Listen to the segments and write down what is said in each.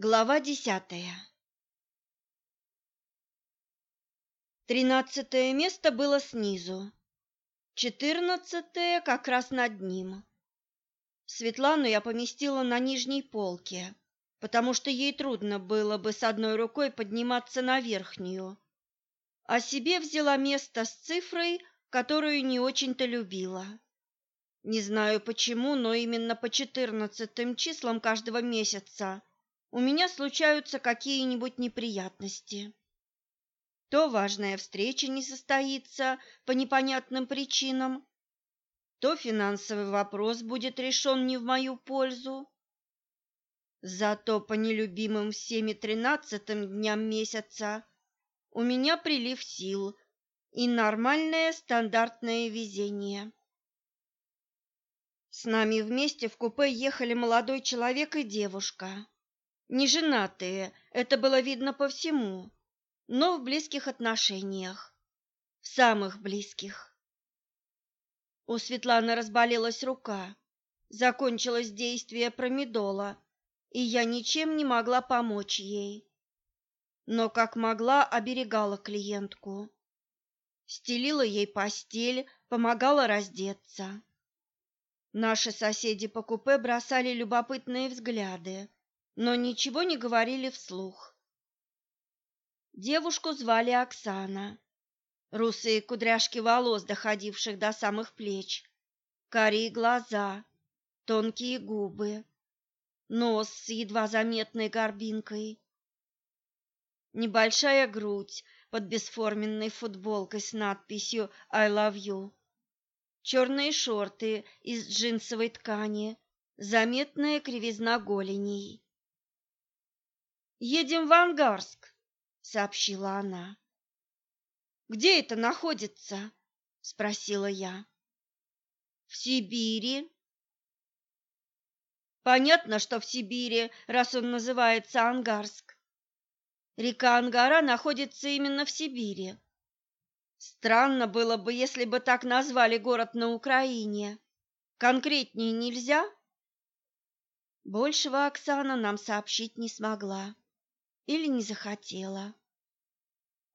Глава десятая Тринадцатое место было снизу, четырнадцатое как раз над ним. Светлану я поместила на нижней полке, потому что ей трудно было бы с одной рукой подниматься на верхнюю, а себе взяла место с цифрой, которую не очень-то любила. Не знаю почему, но именно по четырнадцатым числам каждого месяца у меня случаются какие-нибудь неприятности. То важная встреча не состоится по непонятным причинам, то финансовый вопрос будет решен не в мою пользу. Зато по нелюбимым всеми тринадцатым дням месяца у меня прилив сил и нормальное стандартное везение. С нами вместе в купе ехали молодой человек и девушка. Не женатые, это было видно по всему, но в близких отношениях, в самых близких. У Светланы разболелась рука, закончилось действие промедола, и я ничем не могла помочь ей. Но как могла, оберегала клиентку. Стелила ей постель, помогала раздеться. Наши соседи по купе бросали любопытные взгляды но ничего не говорили вслух. Девушку звали Оксана. Русые кудряшки волос, доходивших до самых плеч, карие глаза, тонкие губы, нос с едва заметной горбинкой, небольшая грудь под бесформенной футболкой с надписью «I love you», черные шорты из джинсовой ткани, заметная кривизна голеней. Едем в Ангарск, сообщила она. Где это находится? спросила я. В Сибири. Понятно, что в Сибири, раз он называется Ангарск. Река Ангара находится именно в Сибири. Странно было бы, если бы так назвали город на Украине. Конкретнее нельзя? Большего Оксана нам сообщить не смогла или не захотела.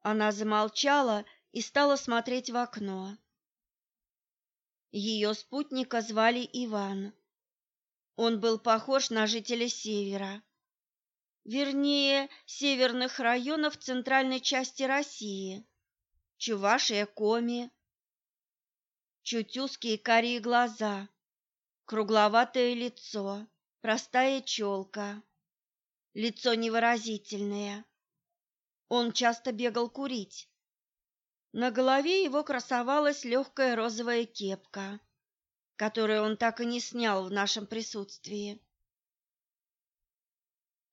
Она замолчала и стала смотреть в окно. Ее спутника звали Иван. Он был похож на жителя севера, вернее, северных районов центральной части России, Чувашия, Коми. Чуть узкие карие глаза, кругловатое лицо, простая челка лицо невыразительное. Он часто бегал курить. На голове его красовалась легкая розовая кепка, которую он так и не снял в нашем присутствии.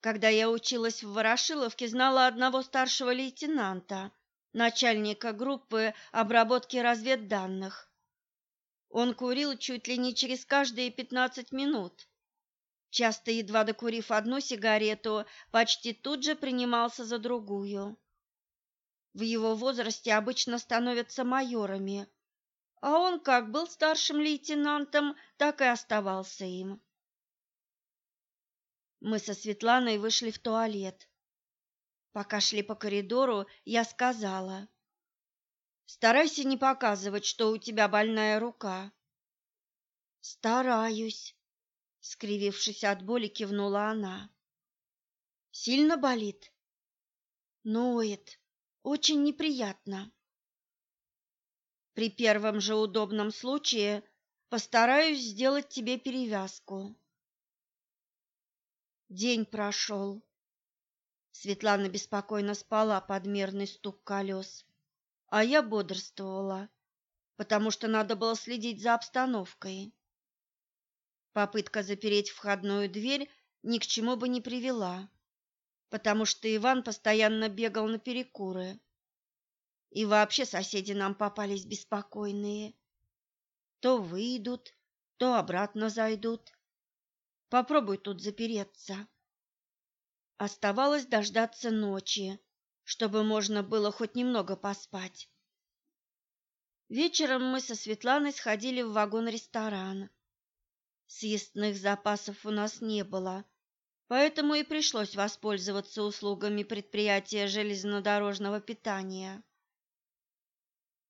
Когда я училась в Ворошиловке, знала одного старшего лейтенанта, начальника группы обработки разведданных. Он курил чуть ли не через каждые пятнадцать минут часто едва докурив одну сигарету, почти тут же принимался за другую. В его возрасте обычно становятся майорами, а он как был старшим лейтенантом, так и оставался им. Мы со Светланой вышли в туалет. Пока шли по коридору, я сказала: "Старайся не показывать, что у тебя больная рука". "Стараюсь", скривившись от боли, кивнула она. Сильно болит? Ноет. Очень неприятно. При первом же удобном случае постараюсь сделать тебе перевязку. День прошел. Светлана беспокойно спала под мерный стук колес, а я бодрствовала, потому что надо было следить за обстановкой. Попытка запереть входную дверь ни к чему бы не привела, потому что Иван постоянно бегал на перекуры. И вообще соседи нам попались беспокойные. То выйдут, то обратно зайдут. Попробуй тут запереться. Оставалось дождаться ночи, чтобы можно было хоть немного поспать. Вечером мы со Светланой сходили в вагон-ресторан. Съестных запасов у нас не было, Поэтому и пришлось воспользоваться услугами предприятия железнодорожного питания.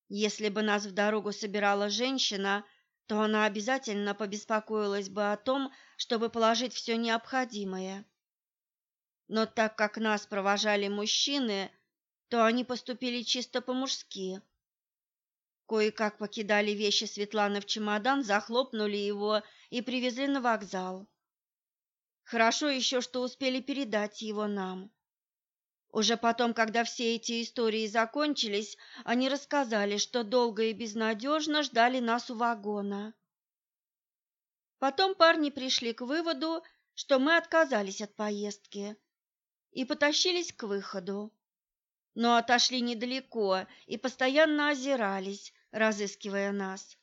Если бы нас в дорогу собирала женщина, то она обязательно побеспокоилась бы о том, чтобы положить все необходимое. Но так как нас провожали мужчины, то они поступили чисто по-мужски. Кое-как покидали вещи Светланы в чемодан, захлопнули его и привезли на вокзал. Хорошо еще, что успели передать его нам. Уже потом, когда все эти истории закончились, они рассказали, что долго и безнадежно ждали нас у вагона. Потом парни пришли к выводу, что мы отказались от поездки и потащились к выходу. Но отошли недалеко и постоянно озирались, разыскивая нас.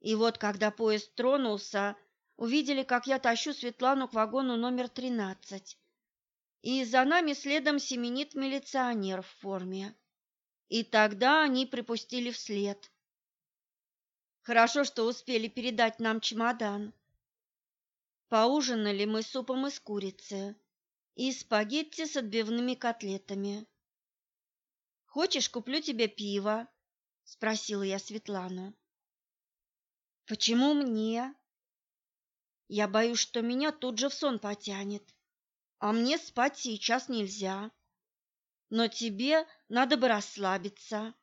И вот, когда поезд тронулся, увидели, как я тащу Светлану к вагону номер тринадцать и за нами следом семенит милиционер в форме. И тогда они припустили вслед. Хорошо, что успели передать нам чемодан. Поужинали мы супом из курицы и спагетти с отбивными котлетами. «Хочешь, куплю тебе пиво?» — спросила я Светлану. «Почему мне?» «Я боюсь, что меня тут же в сон потянет а мне спать сейчас нельзя. Но тебе надо бы расслабиться.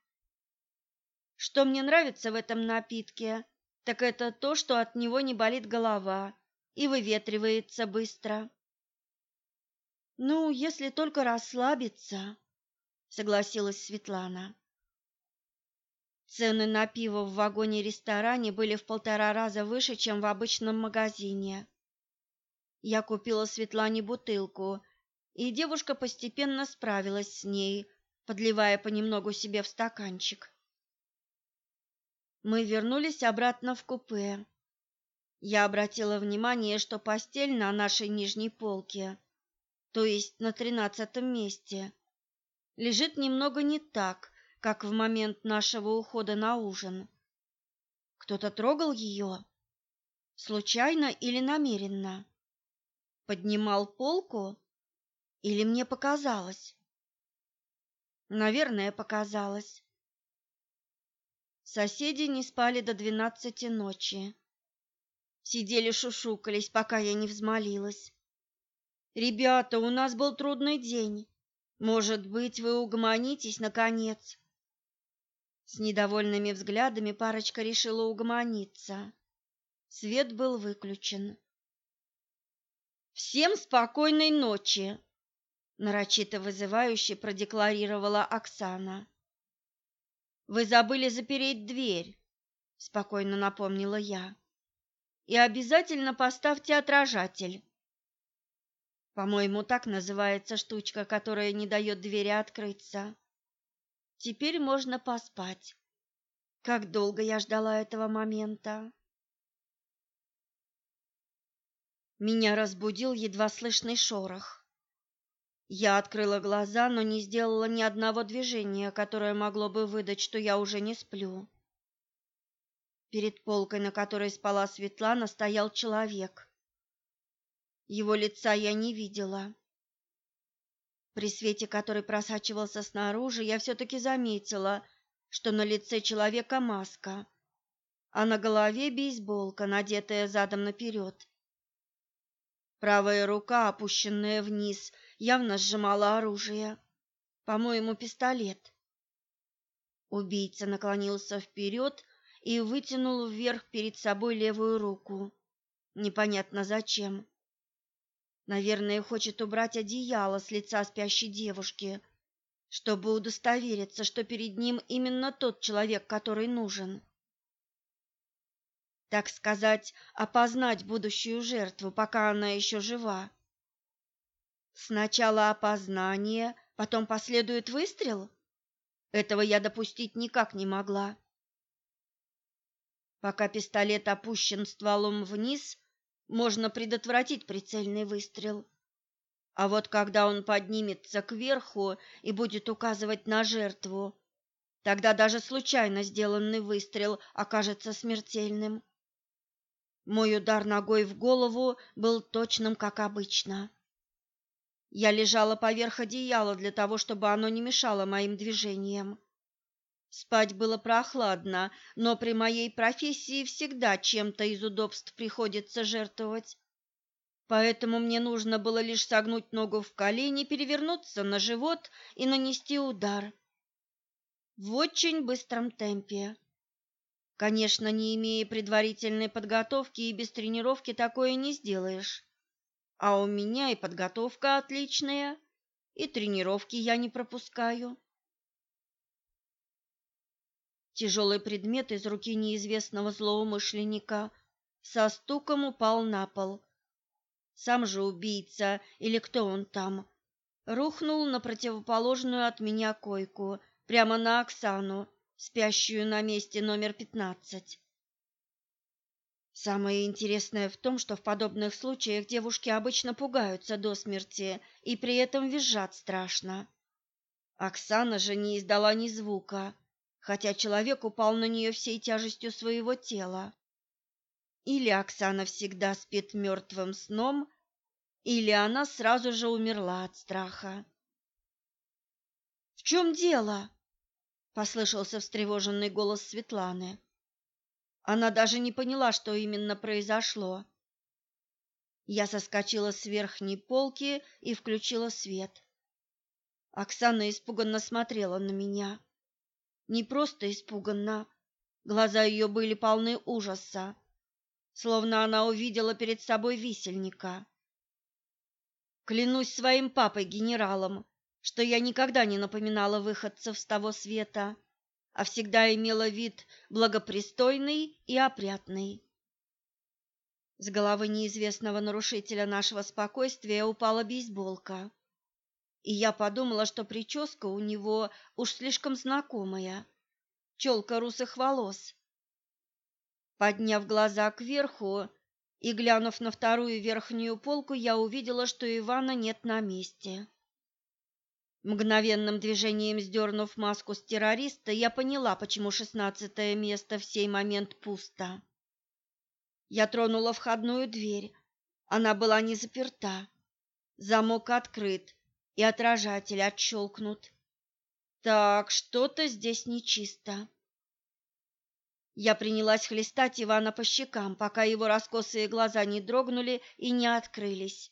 Что мне нравится в этом напитке, так это то, что от него не болит голова и выветривается быстро. Ну, если только расслабиться, согласилась Светлана. Цены на пиво в вагоне-ресторане были в полтора раза выше, чем в обычном магазине. Я купила Светлане бутылку, и девушка постепенно справилась с ней, подливая понемногу себе в стаканчик. Мы вернулись обратно в купе. Я обратила внимание, что постель на нашей нижней полке, то есть на тринадцатом месте, лежит немного не так, как в момент нашего ухода на ужин. Кто-то трогал ее? Случайно или намеренно? поднимал полку или мне показалось? Наверное, показалось. Соседи не спали до двенадцати ночи. Сидели шушукались, пока я не взмолилась. Ребята, у нас был трудный день. Может быть, вы угомонитесь наконец? С недовольными взглядами парочка решила угомониться. Свет был выключен. Всем спокойной ночи, нарочито вызывающе продекларировала Оксана. Вы забыли запереть дверь, спокойно напомнила я. И обязательно поставьте отражатель. По-моему, так называется штучка, которая не дает двери открыться. Теперь можно поспать. Как долго я ждала этого момента. Меня разбудил едва слышный шорох. Я открыла глаза, но не сделала ни одного движения, которое могло бы выдать, что я уже не сплю. Перед полкой, на которой спала Светлана, стоял человек. Его лица я не видела. При свете, который просачивался снаружи, я все-таки заметила, что на лице человека маска, а на голове бейсболка, надетая задом наперед. Правая рука, опущенная вниз, явно сжимала оружие. По-моему, пистолет. Убийца наклонился вперед и вытянул вверх перед собой левую руку. Непонятно зачем. Наверное, хочет убрать одеяло с лица спящей девушки, чтобы удостовериться, что перед ним именно тот человек, который нужен так сказать, опознать будущую жертву, пока она еще жива. Сначала опознание, потом последует выстрел? Этого я допустить никак не могла. Пока пистолет опущен стволом вниз, можно предотвратить прицельный выстрел. А вот когда он поднимется кверху и будет указывать на жертву, тогда даже случайно сделанный выстрел окажется смертельным. Мой удар ногой в голову был точным, как обычно. Я лежала поверх одеяла для того, чтобы оно не мешало моим движениям. Спать было прохладно, но при моей профессии всегда чем-то из удобств приходится жертвовать. Поэтому мне нужно было лишь согнуть ногу в колени, перевернуться на живот и нанести удар. В очень быстром темпе. Конечно, не имея предварительной подготовки и без тренировки такое не сделаешь. А у меня и подготовка отличная, и тренировки я не пропускаю. Тяжелый предмет из руки неизвестного злоумышленника со стуком упал на пол. Сам же убийца, или кто он там, рухнул на противоположную от меня койку, прямо на Оксану, спящую на месте номер пятнадцать. Самое интересное в том, что в подобных случаях девушки обычно пугаются до смерти и при этом визжат страшно. Оксана же не издала ни звука, хотя человек упал на нее всей тяжестью своего тела. Или Оксана всегда спит мертвым сном, или она сразу же умерла от страха. «В чем дело?» — послышался встревоженный голос Светланы. Она даже не поняла, что именно произошло. Я соскочила с верхней полки и включила свет. Оксана испуганно смотрела на меня не просто испуганна. Глаза ее были полны ужаса, словно она увидела перед собой висельника. Клянусь своим папой-генералом, что я никогда не напоминала выходцев с того света, а всегда имела вид благопристойный и опрятный. С головы неизвестного нарушителя нашего спокойствия упала бейсболка и я подумала, что прическа у него уж слишком знакомая. Челка русых волос. Подняв глаза кверху и глянув на вторую верхнюю полку, я увидела, что Ивана нет на месте. Мгновенным движением сдернув маску с террориста, я поняла, почему шестнадцатое место в сей момент пусто. Я тронула входную дверь. Она была не заперта. Замок открыт, и отражатель отщелкнут. Так, что-то здесь нечисто. Я принялась хлестать Ивана по щекам, пока его раскосые глаза не дрогнули и не открылись.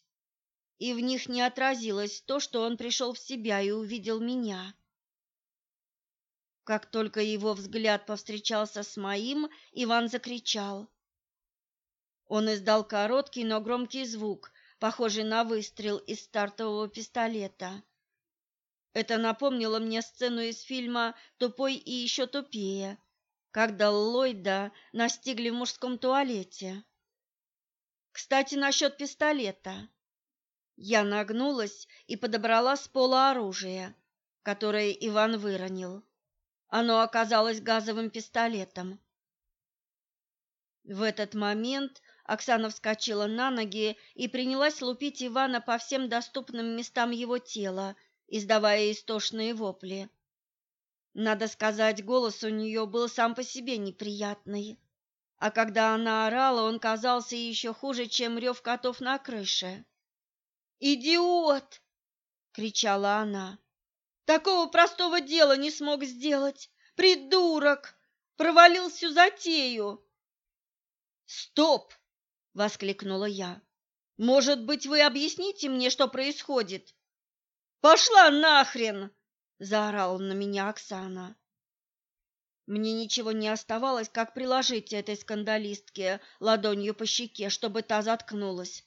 И в них не отразилось то, что он пришел в себя и увидел меня. Как только его взгляд повстречался с моим, Иван закричал. Он издал короткий, но громкий звук, похожий на выстрел из стартового пистолета. Это напомнило мне сцену из фильма «Тупой и еще тупее», когда Ллойда настигли в мужском туалете. Кстати, насчет пистолета. Я нагнулась и подобрала с пола оружие, которое Иван выронил. Оно оказалось газовым пистолетом. В этот момент Оксана вскочила на ноги и принялась лупить Ивана по всем доступным местам его тела, издавая истошные вопли. Надо сказать, голос у нее был сам по себе неприятный. А когда она орала, он казался еще хуже, чем рев котов на крыше. «Идиот!» — кричала она. «Такого простого дела не смог сделать! Придурок! Провалил всю затею!» «Стоп!» Воскликнула я. Может быть, вы объясните мне, что происходит? Пошла нахрен, заорала на меня Оксана. Мне ничего не оставалось, как приложить этой скандалистке ладонью по щеке, чтобы та заткнулась.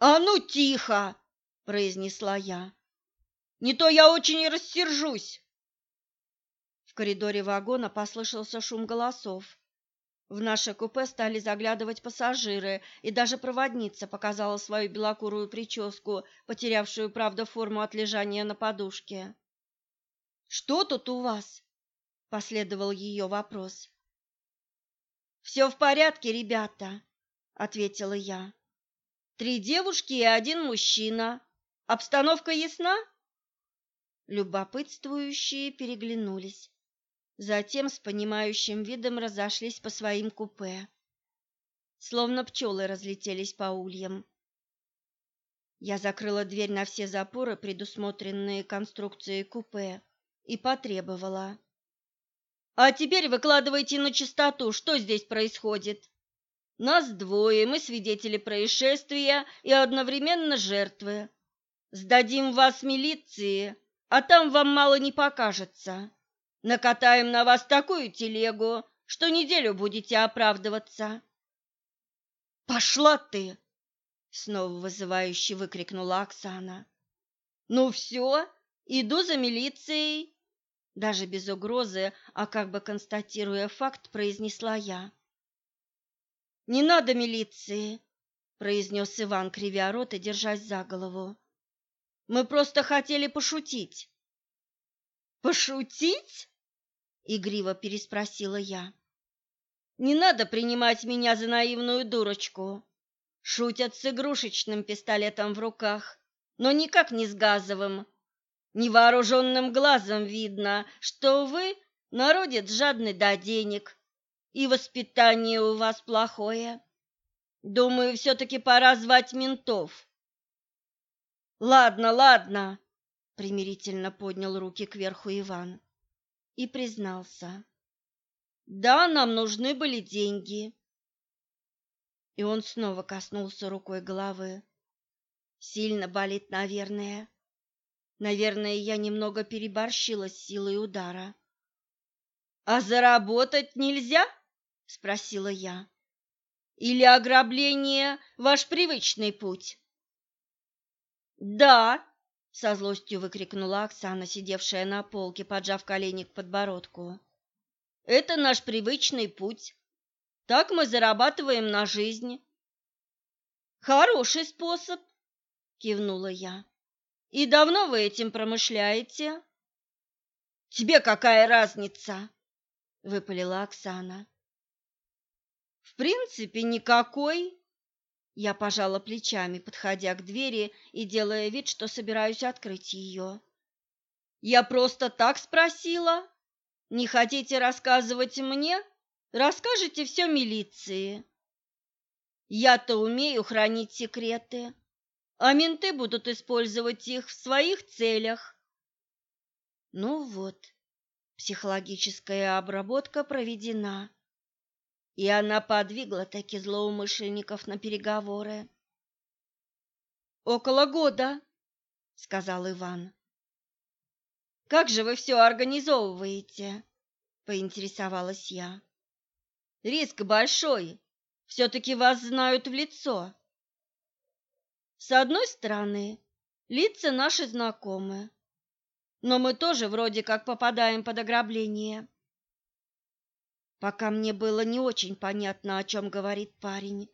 «А ну тихо!» – произнесла я. «Не то я очень рассержусь!» В коридоре вагона послышался шум голосов. В наше купе стали заглядывать пассажиры, и даже проводница показала свою белокурую прическу, потерявшую, правда, форму от лежания на подушке. «Что тут у вас?» — последовал ее вопрос. «Все в порядке, ребята», — ответила я. «Три девушки и один мужчина. Обстановка ясна?» Любопытствующие переглянулись. Затем с понимающим видом разошлись по своим купе. Словно пчелы разлетелись по ульям. Я закрыла дверь на все запоры, предусмотренные конструкцией купе, и потребовала: "А теперь выкладывайте на чистоту, что здесь происходит. Нас двое, мы свидетели происшествия и одновременно жертвы. Сдадим вас милиции, а там вам мало не покажется. Накатаем на вас такую телегу, что неделю будете оправдываться". Пошла ты, снова вызывающе выкрикнула Оксана. Ну все, иду за милицией, даже без угрозы, а как бы констатируя факт, произнесла я. Не надо милиции, произнес Иван, кривя рот и держась за голову. Мы просто хотели пошутить. Пошутить? Игриво переспросила я. Не надо принимать меня за наивную дурочку. Шутят с игрушечным пистолетом в руках, но никак не с газовым. Невооруженным глазом видно, что вы народец жадный до денег, и воспитание у вас плохое. Думаю, все-таки пора звать ментов. Ладно, ладно, примирительно поднял руки кверху Иван и признался. Да, нам нужны были деньги. И он снова коснулся рукой головы. Сильно болит, наверное. Наверное, я немного переборщила с силой удара. А заработать нельзя? спросила я. Или ограбление ваш привычный путь? Да, со злостью выкрикнула Оксана, сидевшая на полке, поджав колени к подбородку. Это наш привычный путь. Так мы зарабатываем на жизнь. Хороший способ, кивнула я. И давно вы этим промышляете? Тебе какая разница? выпалила Оксана. В принципе, никакой. Я пожала плечами, подходя к двери и делая вид, что собираюсь открыть ее. Я просто так спросила. Не хотите рассказывать мне? Расскажите все милиции. Я-то умею хранить секреты, а менты будут использовать их в своих целях. Ну вот, психологическая обработка проведена, и она подвигла таки злоумышленников на переговоры. Около года, сказал Иван. Как же вы все организовываете? поинтересовалась я. Риск большой. все таки вас знают в лицо. С одной стороны, лица наши знакомы, но мы тоже вроде как попадаем под ограбление. Пока мне было не очень понятно, о чем говорит парень,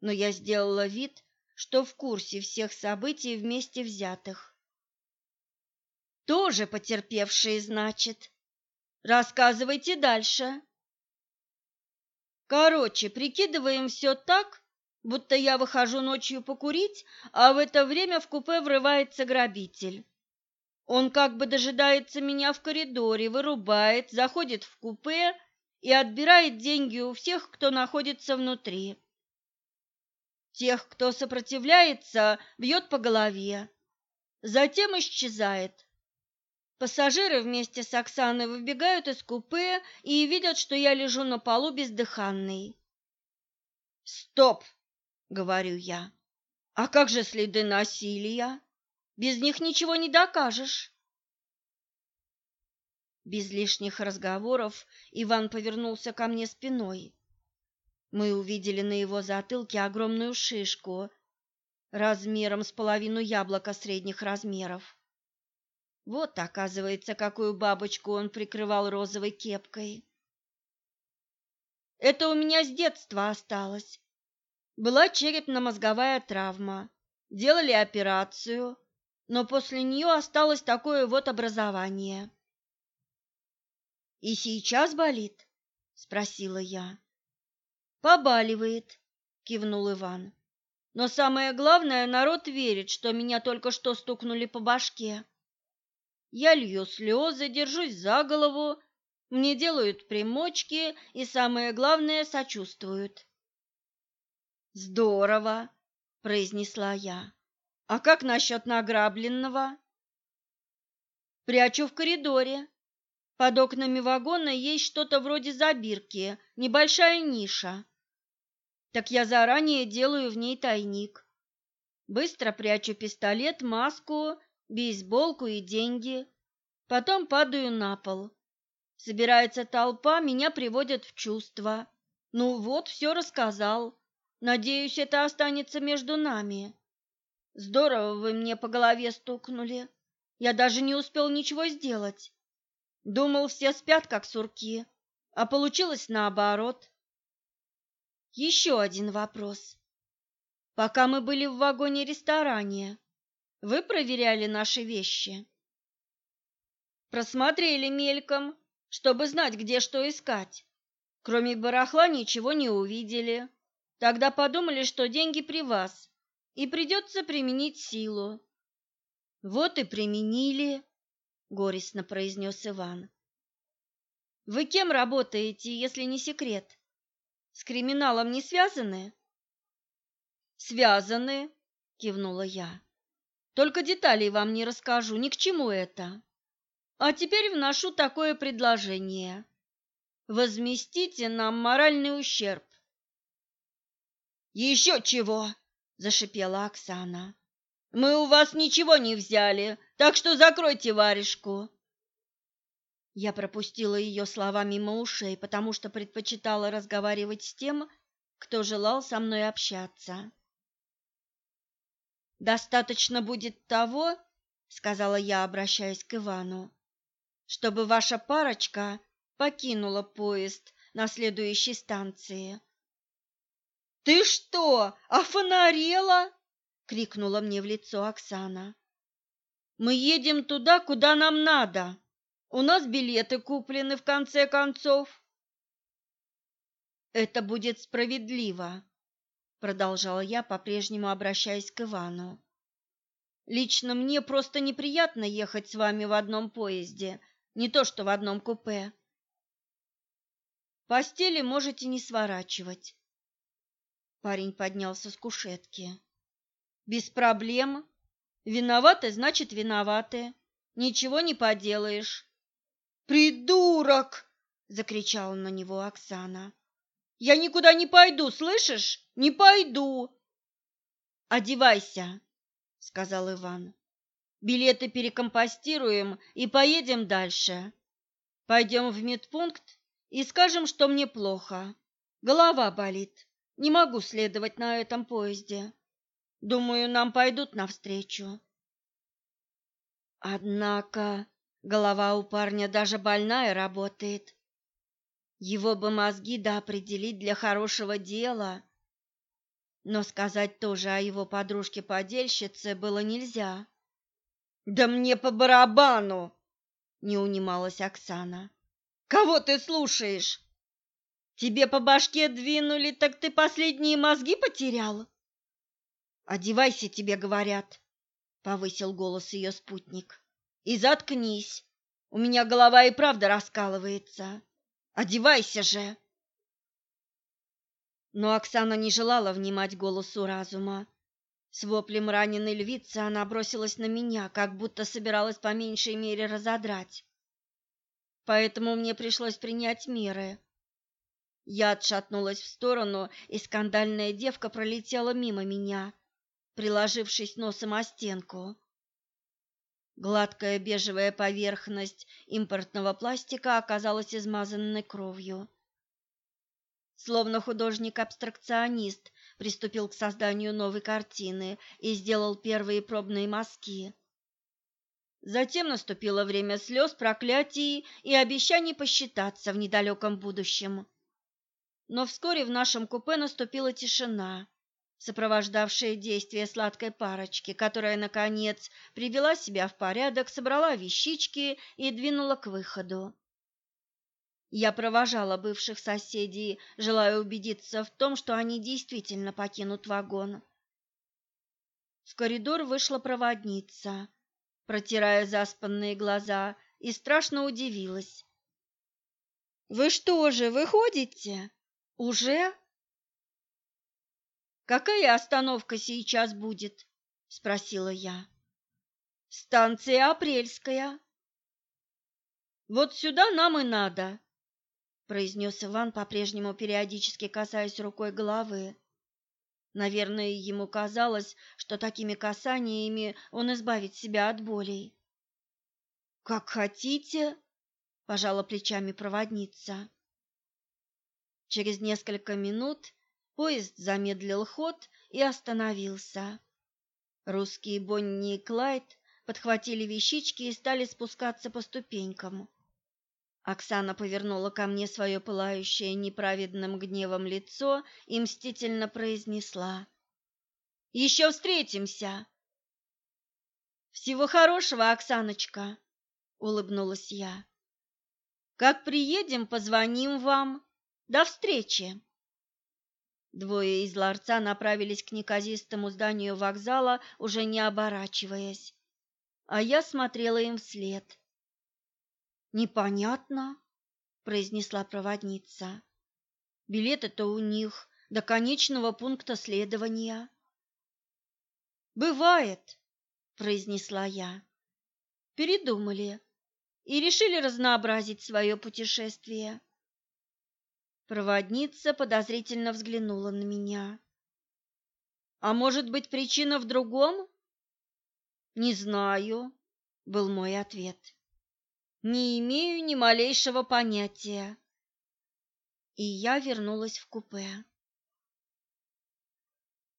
но я сделала вид, что в курсе всех событий вместе взятых. Тоже потерпевшие, значит. Рассказывайте дальше. Короче, прикидываем все так, будто я выхожу ночью покурить, а в это время в купе врывается грабитель. Он как бы дожидается меня в коридоре, вырубает, заходит в купе и отбирает деньги у всех, кто находится внутри. Тех, кто сопротивляется, бьет по голове. Затем исчезает. Пассажиры вместе с Оксаной выбегают из купе и видят, что я лежу на полу бездыханный. «Стоп!» — говорю я. «А как же следы насилия? Без них ничего не докажешь». Без лишних разговоров Иван повернулся ко мне спиной. Мы увидели на его затылке огромную шишку размером с половину яблока средних размеров. Вот, оказывается, какую бабочку он прикрывал розовой кепкой. Это у меня с детства осталось. Была черепно-мозговая травма. Делали операцию, но после нее осталось такое вот образование. И сейчас болит? спросила я. Побаливает, кивнул Иван. Но самое главное, народ верит, что меня только что стукнули по башке. Я лью слезы, держусь за голову, мне делают примочки и, самое главное, сочувствуют. «Здорово!» – произнесла я. А как насчет награбленного? Прячу в коридоре. Под окнами вагона есть что-то вроде забирки, небольшая ниша. Так я заранее делаю в ней тайник. Быстро прячу пистолет, маску, бейсболку и деньги. Потом падаю на пол. Собирается толпа, меня приводят в чувство. Ну вот, все рассказал. Надеюсь, это останется между нами. Здорово вы мне по голове стукнули. Я даже не успел ничего сделать. Думал, все спят, как сурки, а получилось наоборот. Еще один вопрос. Пока мы были в вагоне-ресторане, вы проверяли наши вещи? Просмотрели мельком, чтобы знать, где что искать. Кроме барахла ничего не увидели. Тогда подумали, что деньги при вас, и придется применить силу. Вот и применили, горестно произнес Иван. Вы кем работаете, если не секрет? С криминалом не связаны? Связаны, кивнула я. Только деталей вам не расскажу, ни к чему это. А теперь вношу такое предложение. Возместите нам моральный ущерб. Еще чего? зашипела Оксана. Мы у вас ничего не взяли, так что закройте варежку. Я пропустила ее слова мимо ушей, потому что предпочитала разговаривать с тем, кто желал со мной общаться. Достаточно будет того, сказала я, обращаясь к Ивану, чтобы ваша парочка покинула поезд на следующей станции. Ты что, офонарела? Крикнула мне в лицо Оксана. Мы едем туда, куда нам надо. У нас билеты куплены в конце концов. Это будет справедливо, продолжала я, по-прежнему обращаясь к Ивану. Лично мне просто неприятно ехать с вами в одном поезде, не то что в одном купе. Постели можете не сворачивать. Парень поднялся с кушетки. Без проблем. Виноваты, значит, виноваты. Ничего не поделаешь. Придурок, закричала на него Оксана. Я никуда не пойду, слышишь? Не пойду. Одевайся, сказал Иван. Билеты перекомпостируем и поедем дальше. Пойдем в медпункт и скажем, что мне плохо. Голова болит. Не могу следовать на этом поезде. Думаю, нам пойдут навстречу. Однако голова у парня даже больная работает. Его бы мозги да определить для хорошего дела. Но сказать тоже о его подружке-подельщице было нельзя. «Да мне по барабану!» — не унималась Оксана. «Кого ты слушаешь? Тебе по башке двинули, так ты последние мозги потерял?» Одевайся, тебе говорят, повысил голос ее спутник. И заткнись. У меня голова и правда раскалывается. Одевайся же. Но Оксана не желала внимать голосу разума. С воплем раненой львицы она бросилась на меня, как будто собиралась по меньшей мере разодрать. Поэтому мне пришлось принять меры. Я отшатнулась в сторону, и скандальная девка пролетела мимо меня, приложившись носом о стенку. Гладкая бежевая поверхность импортного пластика оказалась измазанной кровью. Словно художник-абстракционист приступил к созданию новой картины и сделал первые пробные мазки. Затем наступило время слез, проклятий и обещаний посчитаться в недалеком будущем. Но вскоре в нашем купе наступила тишина сопровождавшее действие сладкой парочки, которая, наконец, привела себя в порядок, собрала вещички и двинула к выходу. Я провожала бывших соседей, желая убедиться в том, что они действительно покинут вагон. В коридор вышла проводница, протирая заспанные глаза, и страшно удивилась. «Вы что же, выходите? Уже?» Какая остановка сейчас будет? спросила я. Станция Апрельская. Вот сюда нам и надо, произнес Иван, по-прежнему периодически касаясь рукой головы. Наверное, ему казалось, что такими касаниями он избавит себя от болей. Как хотите, пожала плечами проводница. Через несколько минут поезд замедлил ход и остановился. Русские Бонни и Клайд подхватили вещички и стали спускаться по ступенькам. Оксана повернула ко мне свое пылающее неправедным гневом лицо и мстительно произнесла: «Еще встретимся!» «Всего хорошего, Оксаночка!» — улыбнулась я. «Как приедем, позвоним вам. До встречи!» Двое из ларца направились к неказистому зданию вокзала, уже не оборачиваясь, а я смотрела им вслед. Непонятно, произнесла проводница. Билеты-то у них до конечного пункта следования. Бывает, произнесла я. Передумали и решили разнообразить свое путешествие. Проводница подозрительно взглянула на меня. А может быть, причина в другом? Не знаю, был мой ответ. Не имею ни малейшего понятия. И я вернулась в купе.